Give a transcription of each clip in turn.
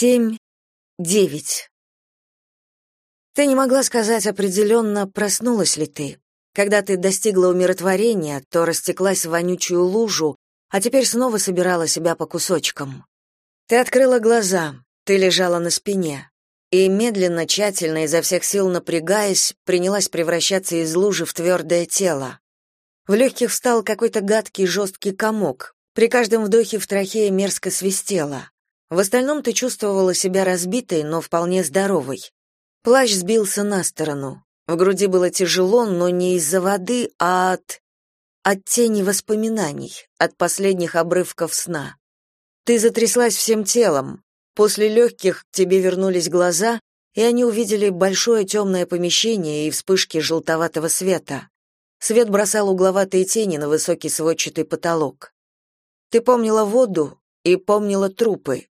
Семь, девять. Ты не могла сказать определенно, проснулась ли ты. Когда ты достигла умиротворения, то растеклась в вонючую лужу, а теперь снова собирала себя по кусочкам. Ты открыла глаза, ты лежала на спине и медленно, тщательно, изо всех сил напрягаясь, принялась превращаться из лужи в твердое тело. В легких встал какой-то гадкий жесткий комок. При каждом вдохе в трахее мерзко свистело. В остальном ты чувствовала себя разбитой, но вполне здоровой. Плащ сбился на сторону. В груди было тяжело, но не из-за воды, а от... от тени воспоминаний, от последних обрывков сна. Ты затряслась всем телом. После легких к тебе вернулись глаза, и они увидели большое темное помещение и вспышки желтоватого света. Свет бросал угловатые тени на высокий сводчатый потолок. Ты помнила воду и помнила трупы,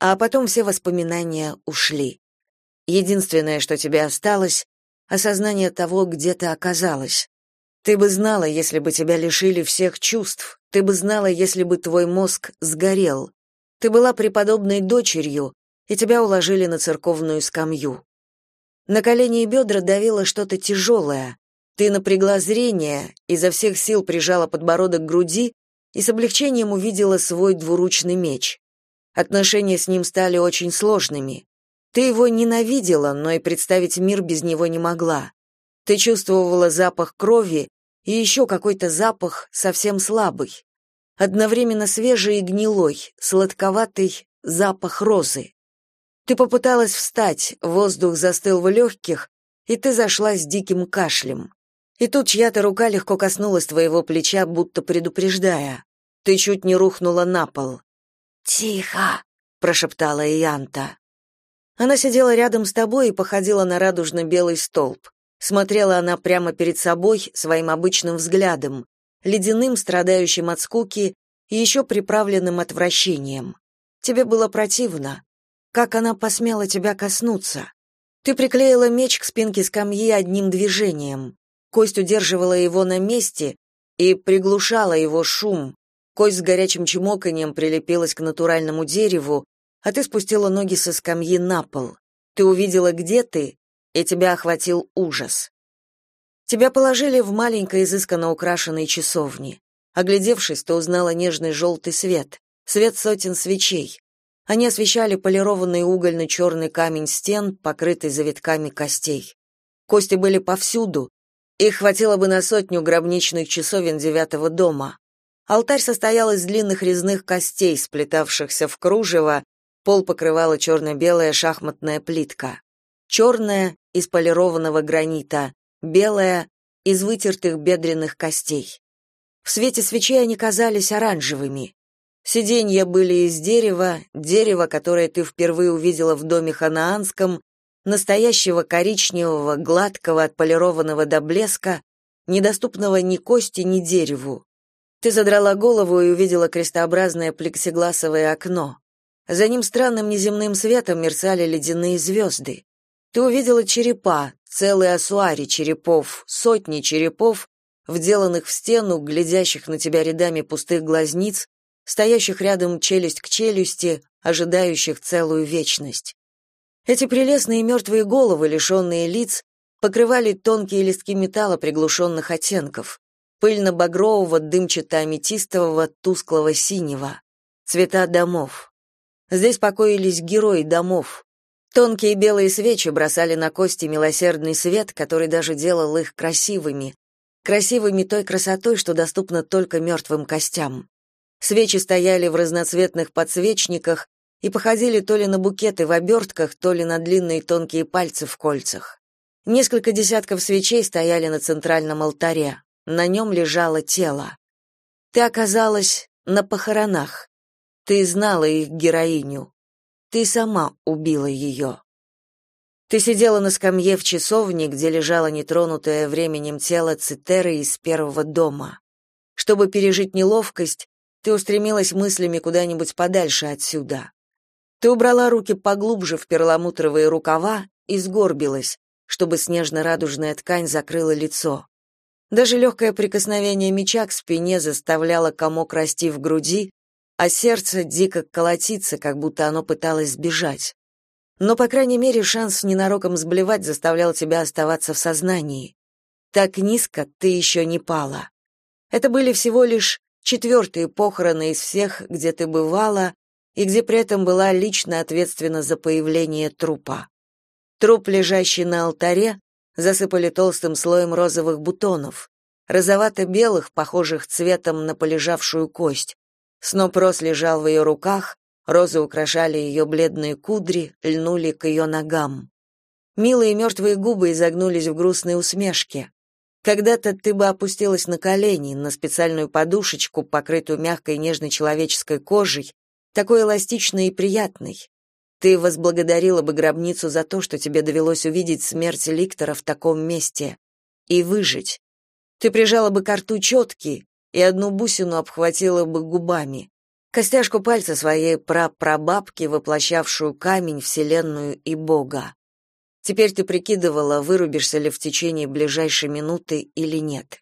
а потом все воспоминания ушли. Единственное, что тебе осталось осознание того, где ты оказалась. Ты бы знала, если бы тебя лишили всех чувств. Ты бы знала, если бы твой мозг сгорел. Ты была преподобной дочерью, и тебя уложили на церковную скамью. На колени и бедра давило что-то тяжелое. Ты напрягла зрение, изо всех сил прижала подбородок к груди и с облегчением увидела свой двуручный меч. Отношения с ним стали очень сложными. Ты его ненавидела, но и представить мир без него не могла. Ты чувствовала запах крови и еще какой-то запах совсем слабый. Одновременно свежий и гнилой, сладковатый запах розы. Ты попыталась встать, воздух застыл в легких, и ты зашла с диким кашлем. И тут чья-то рука легко коснулась твоего плеча, будто предупреждая. Ты чуть не рухнула на пол. «Тихо!» — прошептала Ианта. Она сидела рядом с тобой и походила на радужно-белый столб. Смотрела она прямо перед собой своим обычным взглядом, ледяным, страдающим от скуки и еще приправленным отвращением. Тебе было противно. Как она посмела тебя коснуться? Ты приклеила меч к спинке скамьи одним движением. Кость удерживала его на месте и приглушала его шум, Кость с горячим чмоканием прилепилась к натуральному дереву, а ты спустила ноги со скамьи на пол. Ты увидела, где ты, и тебя охватил ужас. Тебя положили в маленькой изысканно украшенной часовне. Оглядевшись, ты узнала нежный желтый свет, свет сотен свечей. Они освещали полированный угольно-черный камень стен, покрытый завитками костей. Кости были повсюду. Их хватило бы на сотню гробничных часовен девятого дома. Алтарь состоял из длинных резных костей, сплетавшихся в кружево, пол покрывала черно-белая шахматная плитка. Черная — из полированного гранита, белая — из вытертых бедренных костей. В свете свечей они казались оранжевыми. Сиденья были из дерева, дерево, которое ты впервые увидела в доме ханаанском, настоящего коричневого, гладкого, отполированного до блеска, недоступного ни кости, ни дереву. Ты задрала голову и увидела крестообразное плексигласовое окно. За ним странным неземным светом мерцали ледяные звезды. Ты увидела черепа, целые асуари черепов, сотни черепов, вделанных в стену, глядящих на тебя рядами пустых глазниц, стоящих рядом челюсть к челюсти, ожидающих целую вечность. Эти прелестные мертвые головы, лишенные лиц, покрывали тонкие листки металла приглушенных оттенков пыльно-багрового, дымчато-аметистового, тусклого синего. Цвета домов. Здесь покоились герои домов. Тонкие белые свечи бросали на кости милосердный свет, который даже делал их красивыми. Красивыми той красотой, что доступна только мертвым костям. Свечи стояли в разноцветных подсвечниках и походили то ли на букеты в обертках, то ли на длинные тонкие пальцы в кольцах. Несколько десятков свечей стояли на центральном алтаре. На нем лежало тело. Ты оказалась на похоронах. Ты знала их героиню. Ты сама убила ее. Ты сидела на скамье в часовне, где лежало нетронутое временем тело Цитеры из первого дома. Чтобы пережить неловкость, ты устремилась мыслями куда-нибудь подальше отсюда. Ты убрала руки поглубже в перламутровые рукава и сгорбилась, чтобы снежно-радужная ткань закрыла лицо. Даже легкое прикосновение меча к спине заставляло комок расти в груди, а сердце дико колотится, как будто оно пыталось сбежать. Но, по крайней мере, шанс ненароком сблевать заставлял тебя оставаться в сознании. Так низко ты еще не пала. Это были всего лишь четвертые похороны из всех, где ты бывала, и где при этом была лично ответственна за появление трупа. Труп, лежащий на алтаре, засыпали толстым слоем розовых бутонов, розовато-белых, похожих цветом на полежавшую кость. Сноп роз лежал в ее руках, розы украшали ее бледные кудри, льнули к ее ногам. Милые мертвые губы изогнулись в грустной усмешке. Когда-то ты бы опустилась на колени, на специальную подушечку, покрытую мягкой нежной человеческой кожей, такой эластичной и приятной. Ты возблагодарила бы гробницу за то, что тебе довелось увидеть смерть Ликтора в таком месте и выжить. Ты прижала бы к рту четки и одну бусину обхватила бы губами. Костяшку пальца своей прапрабабки, воплощавшую камень, вселенную и Бога. Теперь ты прикидывала, вырубишься ли в течение ближайшей минуты или нет.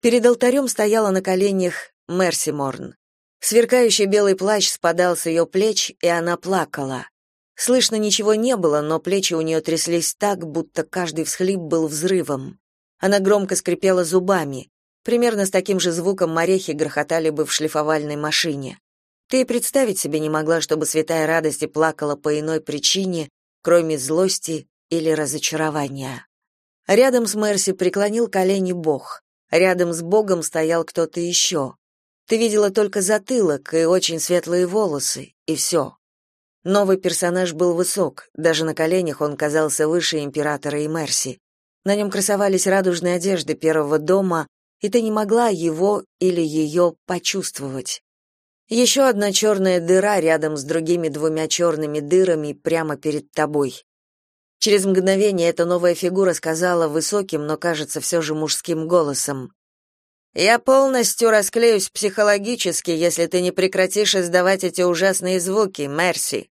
Перед алтарем стояла на коленях Мерси Морн. Сверкающий белый плащ спадал с ее плеч, и она плакала. Слышно ничего не было, но плечи у нее тряслись так, будто каждый всхлип был взрывом. Она громко скрипела зубами. Примерно с таким же звуком морехи грохотали бы в шлифовальной машине. Ты и представить себе не могла, чтобы святая радости плакала по иной причине, кроме злости или разочарования. Рядом с Мерси преклонил колени Бог. Рядом с Богом стоял кто-то еще. Ты видела только затылок и очень светлые волосы, и все. Новый персонаж был высок, даже на коленях он казался выше императора и Мерси. На нем красовались радужные одежды первого дома, и ты не могла его или ее почувствовать. Еще одна черная дыра рядом с другими двумя черными дырами прямо перед тобой. Через мгновение эта новая фигура сказала высоким, но, кажется, все же мужским голосом. Я полностью расклеюсь психологически, если ты не прекратишь издавать эти ужасные звуки, Мерси.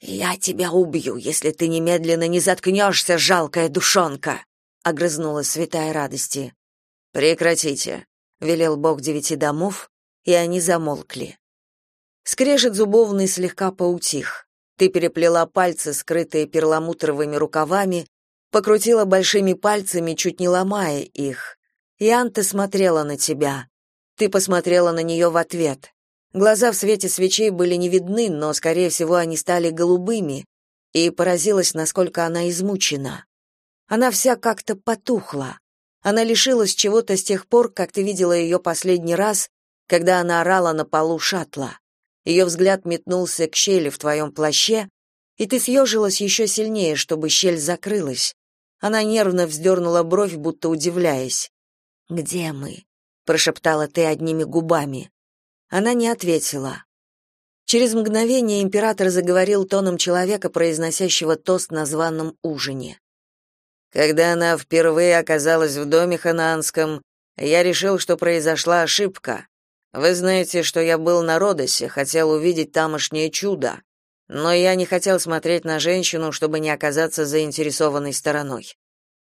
Я тебя убью, если ты немедленно не заткнешься, жалкая душонка, огрызнулась святая радости. Прекратите, велел бог девяти домов, и они замолкли. Скрежет зубовный слегка поутих. Ты переплела пальцы, скрытые перламутровыми рукавами, покрутила большими пальцами, чуть не ломая их. И Анта смотрела на тебя. Ты посмотрела на нее в ответ. Глаза в свете свечей были не видны, но, скорее всего, они стали голубыми, и поразилась, насколько она измучена. Она вся как-то потухла. Она лишилась чего-то с тех пор, как ты видела ее последний раз, когда она орала на полу шаттла. Ее взгляд метнулся к щели в твоем плаще, и ты съежилась еще сильнее, чтобы щель закрылась. Она нервно вздернула бровь, будто удивляясь. Где мы? прошептала ты одними губами. Она не ответила. Через мгновение император заговорил тоном человека, произносящего тост на званом ужине. Когда она впервые оказалась в доме ханаанском, я решил, что произошла ошибка. Вы знаете, что я был на Родосе, хотел увидеть тамошнее чудо, но я не хотел смотреть на женщину, чтобы не оказаться заинтересованной стороной.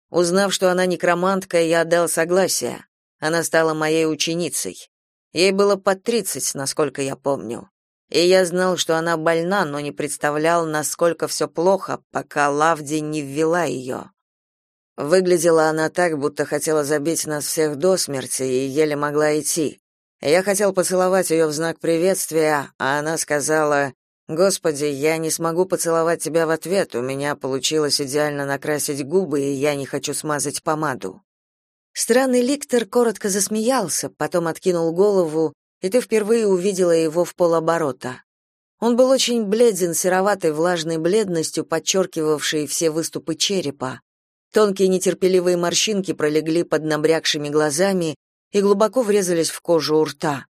Узнав, что она некромантка, я дал согласие. Она стала моей ученицей. Ей было под тридцать, насколько я помню. И я знал, что она больна, но не представлял, насколько все плохо, пока Лавди не ввела ее. Выглядела она так, будто хотела забить нас всех до смерти и еле могла идти. Я хотел поцеловать ее в знак приветствия, а она сказала: Господи, я не смогу поцеловать тебя в ответ. У меня получилось идеально накрасить губы, и я не хочу смазать помаду. Странный ликтор коротко засмеялся, потом откинул голову, и ты впервые увидела его в полоборота. Он был очень бледен, сероватой влажной бледностью, подчеркивавшей все выступы черепа. Тонкие нетерпеливые морщинки пролегли под набрякшими глазами и глубоко врезались в кожу у рта.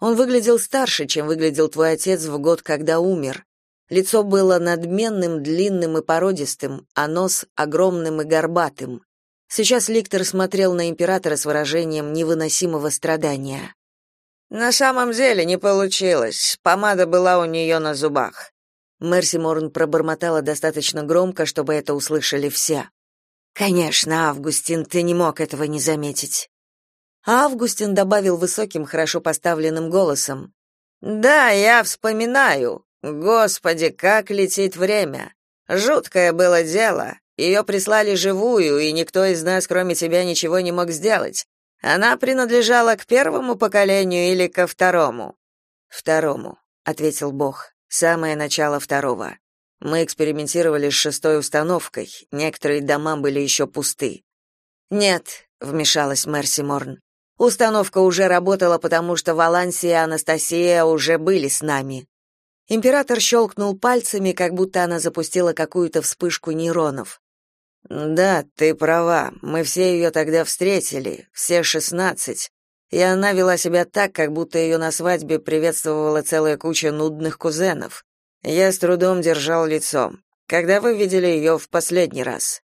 Он выглядел старше, чем выглядел твой отец в год, когда умер. Лицо было надменным, длинным и породистым, а нос огромным и горбатым. Сейчас Ликтор смотрел на императора с выражением невыносимого страдания. На самом деле не получилось. Помада была у нее на зубах. Мерси Морн пробормотала достаточно громко, чтобы это услышали все. Конечно, Августин, ты не мог этого не заметить. А Августин добавил высоким, хорошо поставленным голосом. Да, я вспоминаю. Господи, как летит время. Жуткое было дело. Ее прислали живую, и никто из нас, кроме тебя, ничего не мог сделать. Она принадлежала к первому поколению или ко второму? Второму, ответил Бог. Самое начало второго. Мы экспериментировали с шестой установкой. Некоторые дома были еще пусты. Нет, вмешалась Мерси Морн. Установка уже работала, потому что Валансия и Анастасия уже были с нами. Император щелкнул пальцами, как будто она запустила какую-то вспышку нейронов. Да, ты права. Мы все ее тогда встретили, все шестнадцать. И она вела себя так, как будто ее на свадьбе приветствовала целая куча нудных кузенов. Я с трудом держал лицо. Когда вы видели ее в последний раз?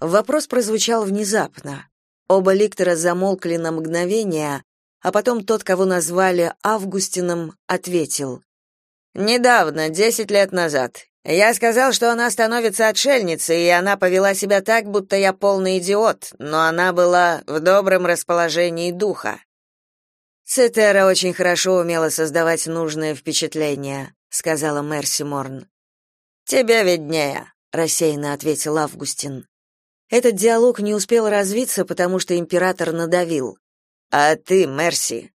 Вопрос прозвучал внезапно. Оба ликтора замолкли на мгновение, а потом тот, кого назвали Августином, ответил: Недавно, десять лет назад. Я сказал, что она становится отшельницей, и она повела себя так, будто я полный идиот, но она была в добром расположении духа. Цитера очень хорошо умела создавать нужное впечатление, сказала Мерси Морн. Тебе виднее, рассеянно ответил Августин. Этот диалог не успел развиться, потому что император надавил. А ты, Мерси,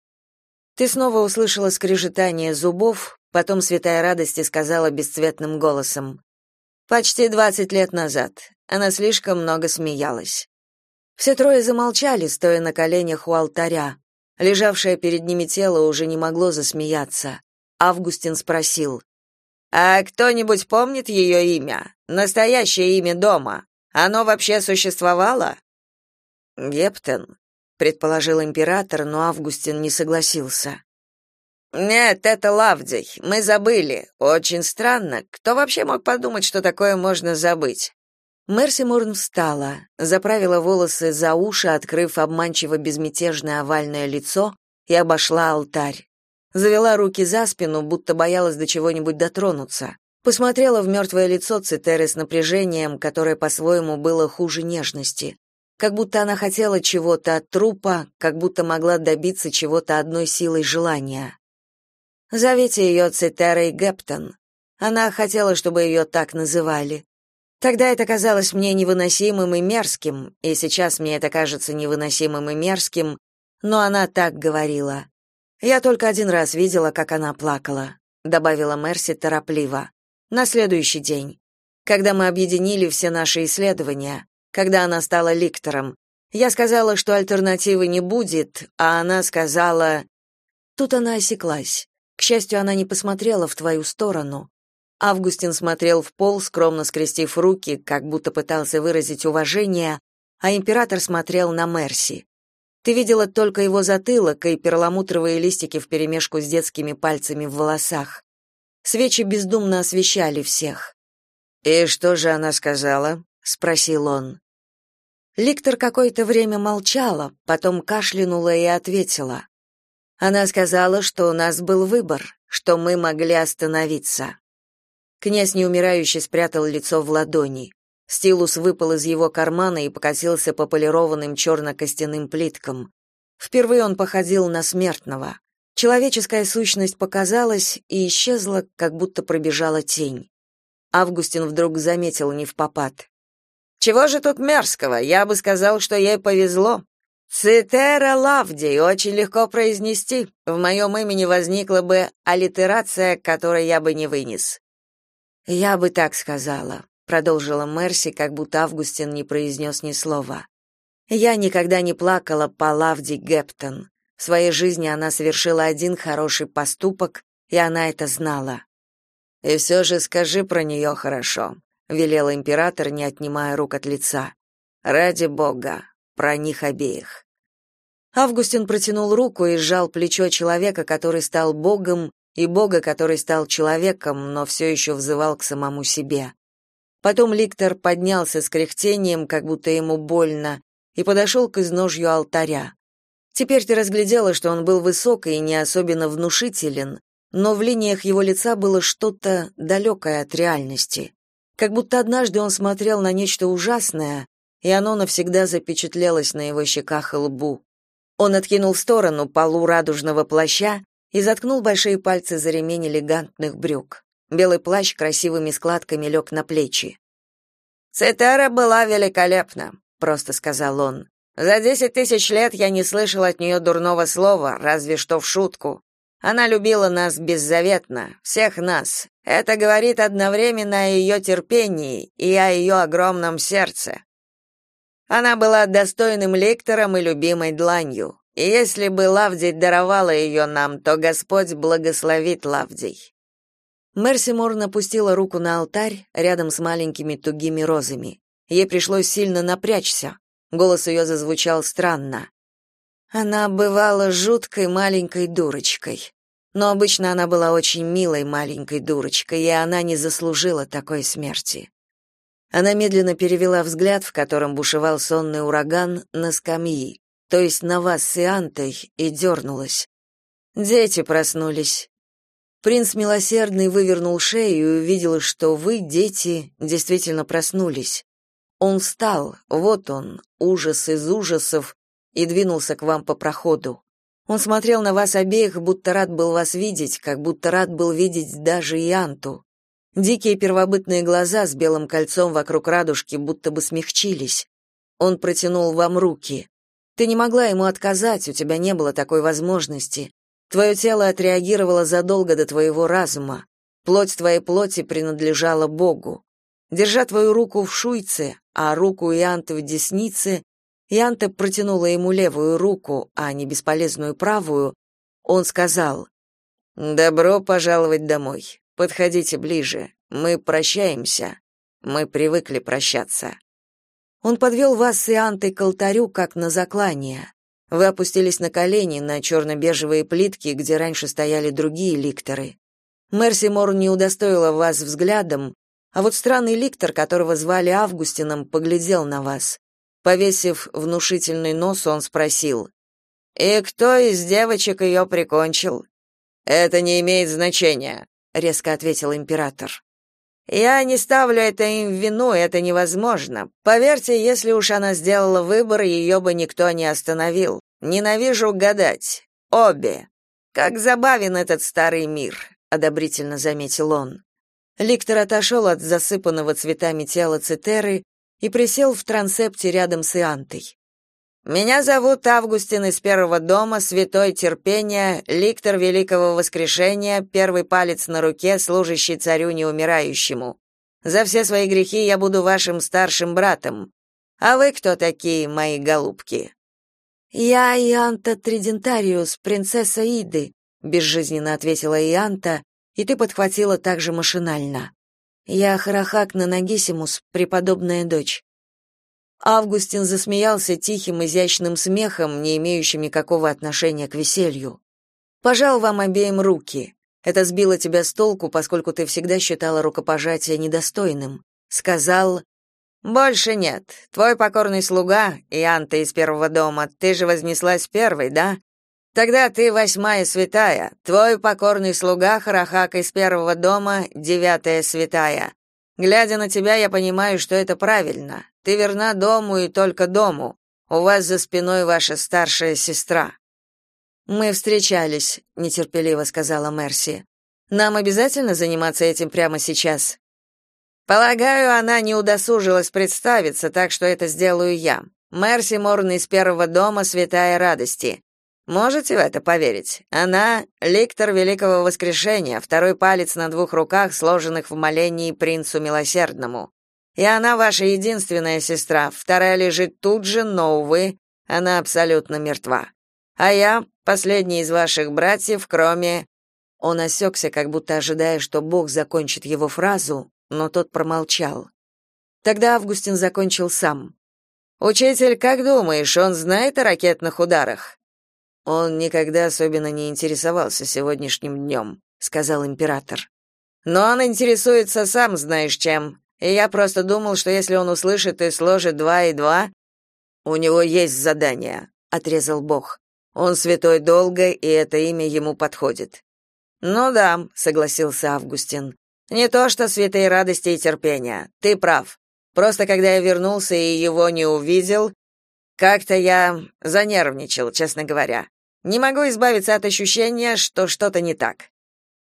ты снова услышала скрежетание зубов, потом святая радости сказала бесцветным голосом: "Почти двадцать лет назад. Она слишком много смеялась". Все трое замолчали, стоя на коленях у алтаря. Лежавшее перед ними тело уже не могло засмеяться. Августин спросил: "А кто-нибудь помнит ее имя? Настоящее имя дома? Оно вообще существовало?" Гептен, предположил император, но Августин не согласился. Нет, это Лавдий. Мы забыли. Очень странно. Кто вообще мог подумать, что такое можно забыть? Мерси Морн встала, заправила волосы за уши, открыв обманчиво безмятежное овальное лицо, и обошла алтарь. Завела руки за спину, будто боялась до чего-нибудь дотронуться. Посмотрела в мертвое лицо Цитеры с напряжением, которое по-своему было хуже нежности. Как будто она хотела чего-то от трупа, как будто могла добиться чего-то одной силой желания. Зовите ее Цитерой Гептон. Она хотела, чтобы ее так называли. Тогда это казалось мне невыносимым и мерзким, и сейчас мне это кажется невыносимым и мерзким, но она так говорила. Я только один раз видела, как она плакала, добавила Мерси торопливо. На следующий день, когда мы объединили все наши исследования, когда она стала ликтором. Я сказала, что альтернативы не будет, а она сказала Тут она осеклась. К счастью, она не посмотрела в твою сторону. Августин смотрел в пол, скромно скрестив руки, как будто пытался выразить уважение, а император смотрел на Мерси. Ты видела только его затылок и перламутровые листики вперемешку с детскими пальцами в волосах. Свечи бездумно освещали всех. «И что же она сказала?» — спросил он. Ликтор какое-то время молчала, потом кашлянула и ответила. Она сказала, что у нас был выбор, что мы могли остановиться. Князь неумирающий спрятал лицо в ладони. Стилус выпал из его кармана и покатился по полированным черно-костяным плиткам. Впервые он походил на смертного. Человеческая сущность показалась и исчезла, как будто пробежала тень. Августин вдруг заметил не в попад. «Чего же тут мерзкого? Я бы сказал, что ей повезло. Цитера Лавди, очень легко произнести. В моем имени возникла бы аллитерация, которой я бы не вынес. Я бы так сказала, продолжила Мерси, как будто Августин не произнес ни слова. Я никогда не плакала по Лавди Гептон. В своей жизни она совершила один хороший поступок, и она это знала. И все же скажи про нее хорошо, велел император, не отнимая рук от лица. Ради бога, про них обеих. Августин протянул руку и сжал плечо человека, который стал богом, и бога, который стал человеком, но все еще взывал к самому себе. Потом Ликтор поднялся с кряхтением, как будто ему больно, и подошел к изножью алтаря. Теперь ты разглядела, что он был высок и не особенно внушителен, но в линиях его лица было что-то далекое от реальности. Как будто однажды он смотрел на нечто ужасное, и оно навсегда запечатлелось на его щеках и лбу. Он откинул в сторону полу радужного плаща и заткнул большие пальцы за ремень элегантных брюк. Белый плащ красивыми складками лег на плечи. «Цитера была великолепна», — просто сказал он. «За десять тысяч лет я не слышал от нее дурного слова, разве что в шутку. Она любила нас беззаветно, всех нас. Это говорит одновременно о ее терпении и о ее огромном сердце. Она была достойным лектором и любимой дланью. И если бы Лавдий даровала ее нам, то Господь благословит Лавдий. Мерси Мор напустила руку на алтарь рядом с маленькими тугими розами. Ей пришлось сильно напрячься. Голос ее зазвучал странно. Она бывала жуткой маленькой дурочкой. Но обычно она была очень милой маленькой дурочкой, и она не заслужила такой смерти. Она медленно перевела взгляд, в котором бушевал сонный ураган, на скамьи, то есть на вас с Иантой, и дернулась. Дети проснулись. Принц Милосердный вывернул шею и увидел, что вы, дети, действительно проснулись. Он встал, вот он, ужас из ужасов, и двинулся к вам по проходу. Он смотрел на вас обеих, будто рад был вас видеть, как будто рад был видеть даже и Анту. Дикие первобытные глаза с белым кольцом вокруг радужки будто бы смягчились. Он протянул вам руки. Ты не могла ему отказать, у тебя не было такой возможности. Твое тело отреагировало задолго до твоего разума. Плоть твоей плоти принадлежала Богу. Держа твою руку в шуйце, а руку Ианты в деснице, Янта протянула ему левую руку, а не бесполезную правую. Он сказал: "Добро пожаловать домой. Подходите ближе. Мы прощаемся. Мы привыкли прощаться". Он подвел вас с Иантой к алтарю, как на заклание. Вы опустились на колени на черно-бежевые плитки, где раньше стояли другие ликторы. Мерси Мор не удостоила вас взглядом, а вот странный ликтор, которого звали Августином, поглядел на вас. Повесив внушительный нос, он спросил: "И кто из девочек ее прикончил?" "Это не имеет значения", резко ответил император. Я не ставлю это им в вину, это невозможно. Поверьте, если уж она сделала выбор, ее бы никто не остановил. Ненавижу гадать. Обе. Как забавен этот старый мир, одобрительно заметил он. Ликтор отошел от засыпанного цветами тела Цитеры и присел в трансепте рядом с Иантой. Меня зовут Августин из первого дома, святой терпения, ликтор великого воскрешения, первый палец на руке, служащий царю неумирающему. За все свои грехи я буду вашим старшим братом. А вы кто такие, мои голубки? Я Ианта Тридентариус, принцесса Иды, безжизненно ответила Ианта, и ты подхватила также машинально. Я Харахак Нанагисимус, преподобная дочь. Августин засмеялся тихим изящным смехом, не имеющим никакого отношения к веселью. Пожал вам обеим руки. Это сбило тебя с толку, поскольку ты всегда считала рукопожатие недостойным. Сказал: "Больше нет. Твой покорный слуга, Ианта из первого дома, ты же вознеслась первой, да? Тогда ты восьмая святая, твой покорный слуга Харахак из первого дома, девятая святая. Глядя на тебя, я понимаю, что это правильно. Ты верна дому и только дому. У вас за спиной ваша старшая сестра. Мы встречались, нетерпеливо сказала Мерси. Нам обязательно заниматься этим прямо сейчас. Полагаю, она не удосужилась представиться, так что это сделаю я. Мерси Морн из первого дома Святая Радости. Можете в это поверить? Она — ликтор Великого Воскрешения, второй палец на двух руках, сложенных в молении принцу Милосердному. И она ваша единственная сестра, вторая лежит тут же, но, увы, она абсолютно мертва. А я — последний из ваших братьев, кроме...» Он осекся, как будто ожидая, что Бог закончит его фразу, но тот промолчал. Тогда Августин закончил сам. «Учитель, как думаешь, он знает о ракетных ударах?» Он никогда особенно не интересовался сегодняшним днем», — сказал император. Но он интересуется сам знаешь чем. И я просто думал, что если он услышит и сложит два и два, у него есть задание, отрезал Бог. Он святой долго, и это имя ему подходит. Ну да, согласился Августин. Не то что святые радости и терпения. Ты прав. Просто когда я вернулся и его не увидел, как-то я занервничал, честно говоря. Не могу избавиться от ощущения, что что-то не так.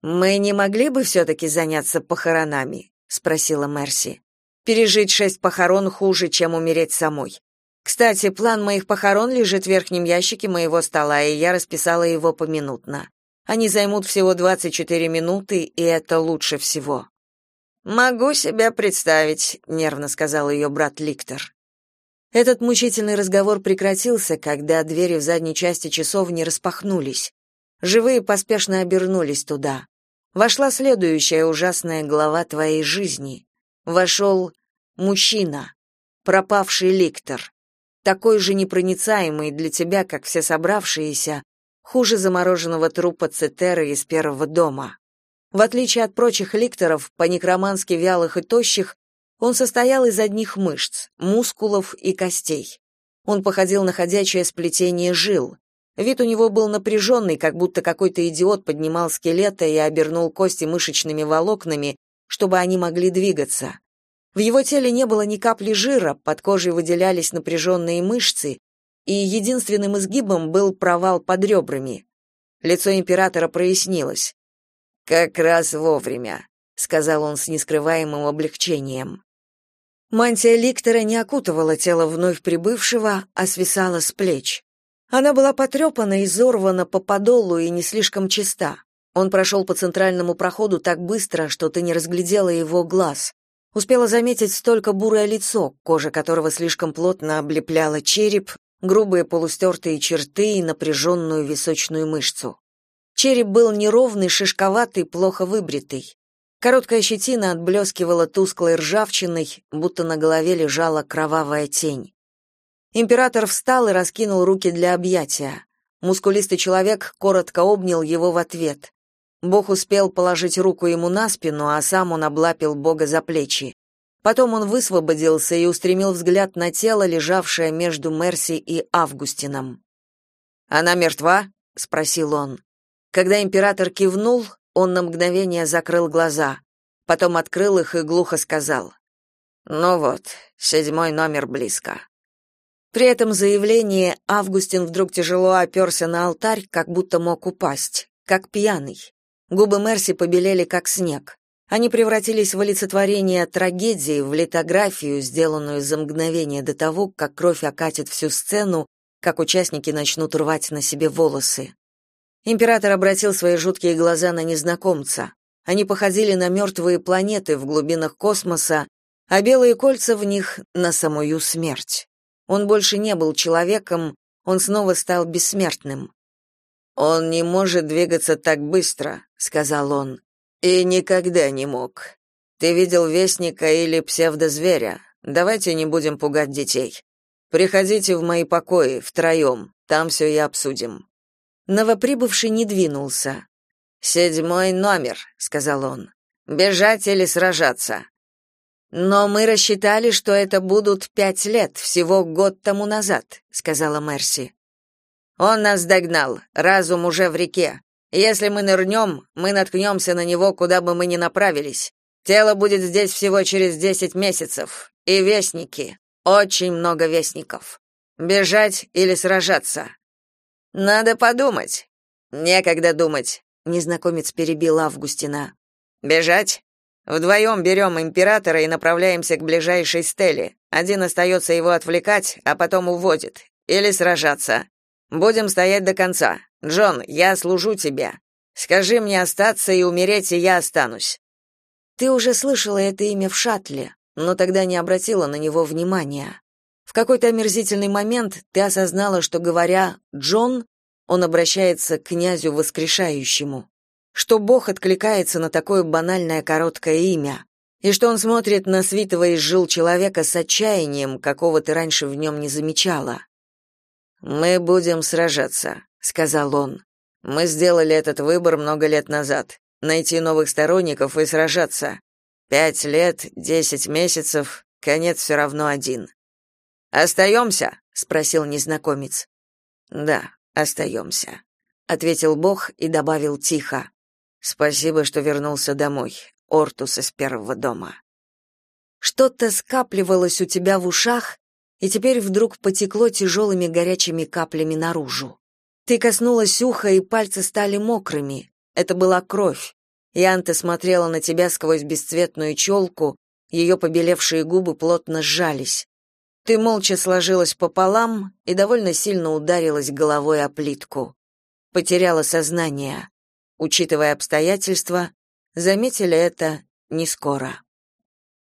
Мы не могли бы все-таки заняться похоронами, спросила Мерси. Пережить шесть похорон хуже, чем умереть самой. Кстати, план моих похорон лежит в верхнем ящике моего стола, и я расписала его поминутно. Они займут всего 24 минуты, и это лучше всего. Могу себя представить, нервно сказал ее брат Ликтор. Этот мучительный разговор прекратился, когда двери в задней части часовни распахнулись. Живые поспешно обернулись туда. Вошла следующая ужасная глава твоей жизни. Вошел мужчина, пропавший ликтор, такой же непроницаемый для тебя, как все собравшиеся, хуже замороженного трупа Цетеры из первого дома. В отличие от прочих ликторов, по-некромански вялых и тощих, он состоял из одних мышц, мускулов и костей. Он походил на ходячее сплетение жил. Вид у него был напряженный, как будто какой-то идиот поднимал скелета и обернул кости мышечными волокнами, чтобы они могли двигаться. В его теле не было ни капли жира, под кожей выделялись напряженные мышцы, и единственным изгибом был провал под ребрами. Лицо императора прояснилось. Как раз вовремя, сказал он с нескрываемым облегчением. Мантия ликтора не окутывала тело вновь прибывшего, а свисала с плеч. Она была потрепана и изорвана по подолу и не слишком чиста. Он прошел по центральному проходу так быстро, что ты не разглядела его глаз. Успела заметить столько бурое лицо, кожа которого слишком плотно облепляла череп, грубые полустертые черты и напряженную височную мышцу. Череп был неровный, шишковатый, плохо выбритый. Короткая щетина отблескивала тусклой ржавчиной, будто на голове лежала кровавая тень. Император встал и раскинул руки для объятия. Мускулистый человек коротко обнял его в ответ. Бог успел положить руку ему на спину, а сам он облапил Бога за плечи. Потом он высвободился и устремил взгляд на тело, лежавшее между Мерси и Августином. «Она мертва?» — спросил он. Когда император кивнул, он на мгновение закрыл глаза, потом открыл их и глухо сказал: "Ну вот, седьмой номер близко". При этом заявлении Августин вдруг тяжело оперся на алтарь, как будто мог упасть, как пьяный. Губы Мерси побелели как снег. Они превратились в олицетворение трагедии, в литографию, сделанную за мгновение до того, как кровь окатит всю сцену, как участники начнут рвать на себе волосы. Император обратил свои жуткие глаза на незнакомца. Они походили на мертвые планеты в глубинах космоса, а белые кольца в них — на самую смерть. Он больше не был человеком, он снова стал бессмертным. «Он не может двигаться так быстро», — сказал он, — «и никогда не мог. Ты видел вестника или псевдозверя? Давайте не будем пугать детей. Приходите в мои покои, втроем, там все и обсудим». Новоприбывший не двинулся. «Седьмой номер», — сказал он. «Бежать или сражаться?» «Но мы рассчитали, что это будут пять лет, всего год тому назад», — сказала Мерси. «Он нас догнал, разум уже в реке. Если мы нырнем, мы наткнемся на него, куда бы мы ни направились. Тело будет здесь всего через десять месяцев. И вестники. Очень много вестников. Бежать или сражаться?» Надо подумать. Некогда думать. Незнакомец перебил Августина. Бежать? Вдвоем берем императора и направляемся к ближайшей стеле. Один остается его отвлекать, а потом уводит. Или сражаться. Будем стоять до конца. Джон, я служу тебе. Скажи мне остаться и умереть, и я останусь. Ты уже слышала это имя в шаттле, но тогда не обратила на него внимания. В какой-то омерзительный момент ты осознала, что говоря «Джон», он обращается к князю воскрешающему, что Бог откликается на такое банальное короткое имя, и что он смотрит на свитого из жил человека с отчаянием, какого ты раньше в нем не замечала. «Мы будем сражаться», — сказал он. «Мы сделали этот выбор много лет назад. Найти новых сторонников и сражаться. Пять лет, десять месяцев, конец все равно один. «Остаемся?» — спросил незнакомец. «Да, остаемся», — ответил Бог и добавил тихо. «Спасибо, что вернулся домой, Ортус из первого дома». Что-то скапливалось у тебя в ушах, и теперь вдруг потекло тяжелыми горячими каплями наружу. Ты коснулась уха, и пальцы стали мокрыми. Это была кровь. Янта смотрела на тебя сквозь бесцветную челку, ее побелевшие губы плотно сжались. Ты молча сложилась пополам и довольно сильно ударилась головой о плитку. Потеряла сознание. Учитывая обстоятельства, заметили это не скоро.